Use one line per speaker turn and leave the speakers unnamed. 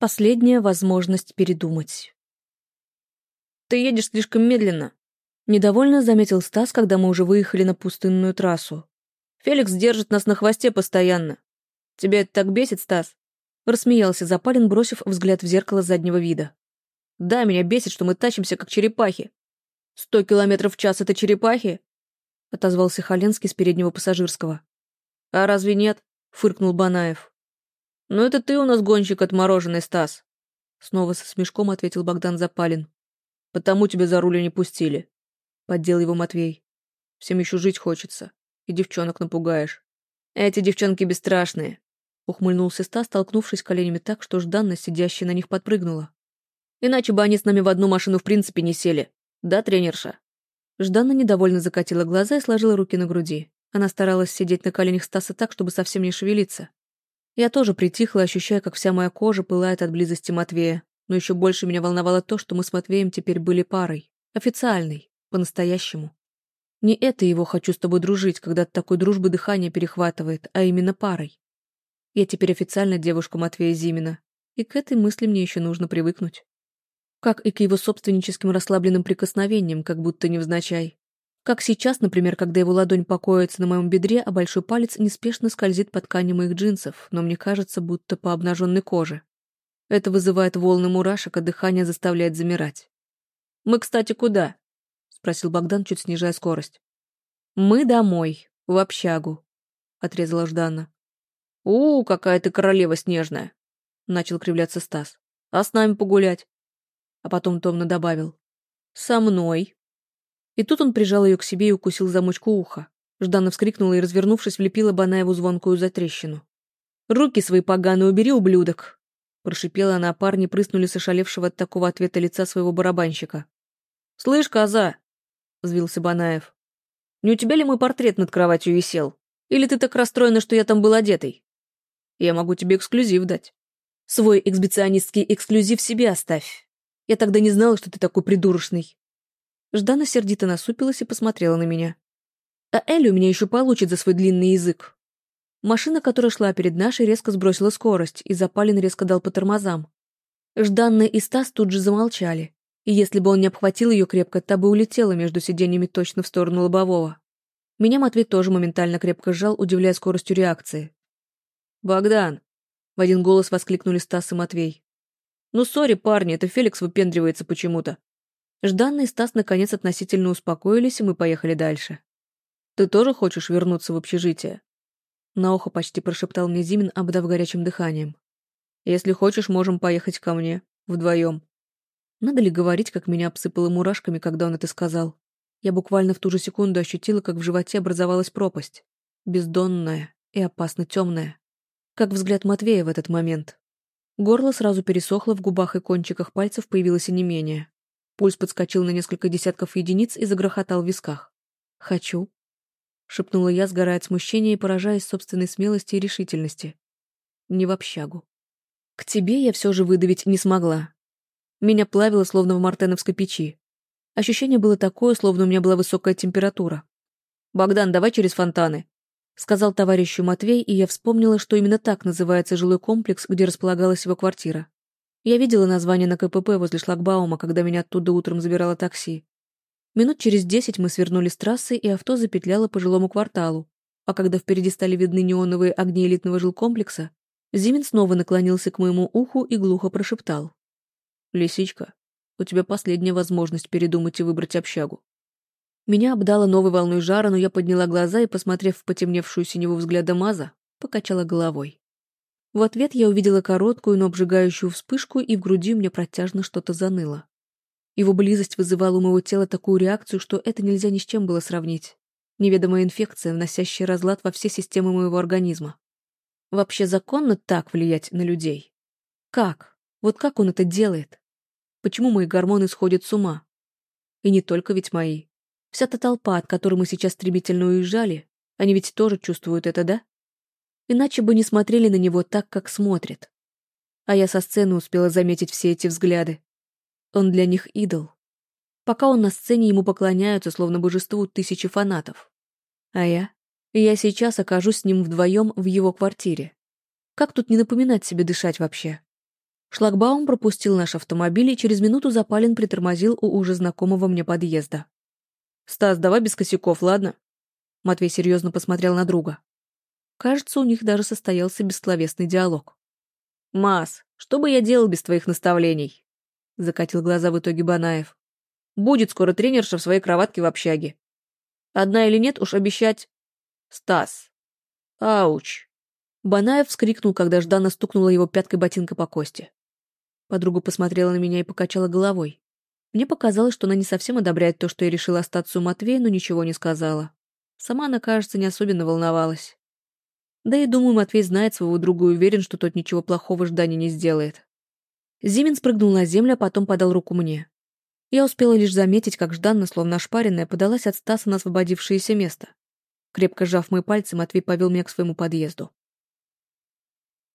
Последняя возможность передумать.
«Ты едешь слишком медленно», —
недовольно заметил Стас, когда мы уже выехали на пустынную трассу.
«Феликс держит нас на хвосте постоянно. Тебя это так бесит, Стас?»
Рассмеялся Запалин, бросив взгляд в зеркало заднего вида.
«Да, меня бесит, что мы тащимся, как черепахи. Сто километров в час — это черепахи?»
— отозвался Холенский с переднего пассажирского.
«А разве нет?» — фыркнул Банаев. «Ну это ты у нас гонщик отмороженный, Стас!» Снова со смешком ответил Богдан Запалин. «Потому тебя за руль не пустили», — поддел его Матвей. «Всем еще жить хочется, и девчонок напугаешь». «Эти девчонки бесстрашные», — ухмыльнулся Стас, столкнувшись коленями так, что Жданна, сидящая на них, подпрыгнула. «Иначе бы они с нами в одну машину в принципе не сели. Да, тренерша?»
Жданна недовольно закатила глаза и сложила руки на груди. Она старалась сидеть на коленях Стаса так, чтобы совсем не шевелиться. Я тоже притихла, ощущая, как вся моя кожа пылает от близости Матвея. Но еще больше меня волновало то, что мы с Матвеем теперь были парой. Официальной. По-настоящему. Не это его «хочу с тобой дружить», когда от такой дружбы дыхание перехватывает, а именно парой. Я теперь официально девушка Матвея Зимина. И к этой мысли мне еще нужно привыкнуть. Как и к его собственническим расслабленным прикосновениям, как будто невзначай. Как сейчас, например, когда его ладонь покоится на моем бедре, а большой палец неспешно скользит по ткани моих джинсов, но мне кажется, будто по обнаженной коже. Это вызывает волны мурашек, а дыхание заставляет замирать.
«Мы, кстати, куда?» — спросил Богдан, чуть снижая скорость.
«Мы домой, в общагу», — отрезала Ждана.
«У, какая ты королева снежная!» — начал кривляться Стас. «А с нами погулять?» А потом томно добавил. «Со мной».
И тут он прижал ее к себе и укусил замочку уха. Ждана вскрикнула и, развернувшись, влепила Банаеву звонкую затрещину. «Руки свои поганые убери, ублюдок!» Прошипела она, а парни прыснули с ошалевшего от такого ответа лица своего барабанщика.
«Слышь, коза!» — взвился Банаев. «Не у тебя ли мой портрет над кроватью висел? Или ты так расстроена, что я там был одетый? Я могу тебе эксклюзив дать.
Свой эксбиционистский эксклюзив себе оставь. Я тогда не знала, что ты такой придурочный. Ждана сердито насупилась и посмотрела на меня. А Элли у меня еще получит за свой длинный язык. Машина, которая шла перед нашей, резко сбросила скорость, и Запалин резко дал по тормозам. Жданна и Стас тут же замолчали, и если бы он не обхватил ее крепко, та бы улетела между сиденьями точно в сторону лобового. Меня Матвей тоже моментально крепко сжал, удивляя скоростью реакции.
«Богдан!» — в один голос воскликнули Стас и Матвей. «Ну, сори, парни, это Феликс выпендривается почему-то.
Жданный и Стас наконец относительно успокоились, и мы поехали дальше.
«Ты тоже хочешь вернуться в общежитие?»
На ухо почти прошептал мне Зимин, обдав горячим дыханием.
«Если хочешь, можем поехать ко мне. Вдвоем».
Надо ли говорить, как меня обсыпало мурашками, когда он это сказал? Я буквально в ту же секунду ощутила, как в животе образовалась пропасть. Бездонная и опасно темная. Как взгляд Матвея в этот момент. Горло сразу пересохло, в губах и кончиках пальцев появилось онемение. Пульс подскочил на несколько десятков единиц и загрохотал в висках. «Хочу», — шепнула я, сгорая от смущения и поражаясь собственной смелости и решительности. «Не в общагу. К тебе я все же выдавить не смогла. Меня плавило, словно в мартеновской печи. Ощущение было такое, словно у меня была высокая температура.
«Богдан, давай через фонтаны», —
сказал товарищу Матвей, и я вспомнила, что именно так называется жилой комплекс, где располагалась его квартира. Я видела название на КПП возле шлагбаума, когда меня оттуда утром забирало такси. Минут через десять мы свернули с трассы, и авто запетляло по жилому кварталу. А когда впереди стали видны неоновые огни элитного жилкомплекса, Зимин снова наклонился к моему уху и глухо прошептал.
«Лисичка, у тебя последняя возможность передумать и выбрать общагу».
Меня обдало новой волной жара, но я подняла глаза и, посмотрев в потемневшую синеву взгляда Маза, покачала головой. В ответ я увидела короткую, но обжигающую вспышку, и в груди у меня протяжно что-то заныло. Его близость вызывала у моего тела такую реакцию, что это нельзя ни с чем было сравнить. Неведомая инфекция, вносящая разлад во все системы моего организма. Вообще законно так влиять на людей? Как? Вот как он это делает? Почему мои гормоны сходят с ума? И не только ведь мои. Вся та толпа, от которой мы сейчас стремительно уезжали, они ведь тоже чувствуют это, да? Иначе бы не смотрели на него так, как смотрят. А я со сцены успела заметить все эти взгляды. Он для них идол. Пока он на сцене, ему поклоняются, словно божеству, тысячи фанатов. А я? Я сейчас окажусь с ним вдвоем в его квартире. Как тут не напоминать себе дышать вообще? Шлагбаум пропустил наш автомобиль, и через минуту Запалин притормозил у уже знакомого мне подъезда.
«Стас, давай без косяков, ладно?»
Матвей серьезно посмотрел на друга. Кажется, у них даже состоялся бессловесный диалог.
«Мас, что бы я делал без твоих наставлений?» Закатил глаза в итоге Банаев. «Будет скоро тренерша в своей кроватке в общаге. Одна или нет, уж обещать...» «Стас. Ауч!»
Банаев вскрикнул, когда Ждана стукнула его пяткой ботинка по кости. Подруга посмотрела на меня и покачала головой. Мне показалось, что она не совсем одобряет то, что я решила остаться у Матвея, но ничего не сказала. Сама она, кажется, не особенно волновалась. Да и, думаю, Матвей знает своего друга и уверен, что тот ничего плохого Ждане не сделает. Зимин спрыгнул на землю, а потом подал руку мне. Я успела лишь заметить, как Жданна, словно ошпаренная, подалась от Стаса на освободившееся место. Крепко сжав мои пальцы, Матвей повел меня к своему подъезду.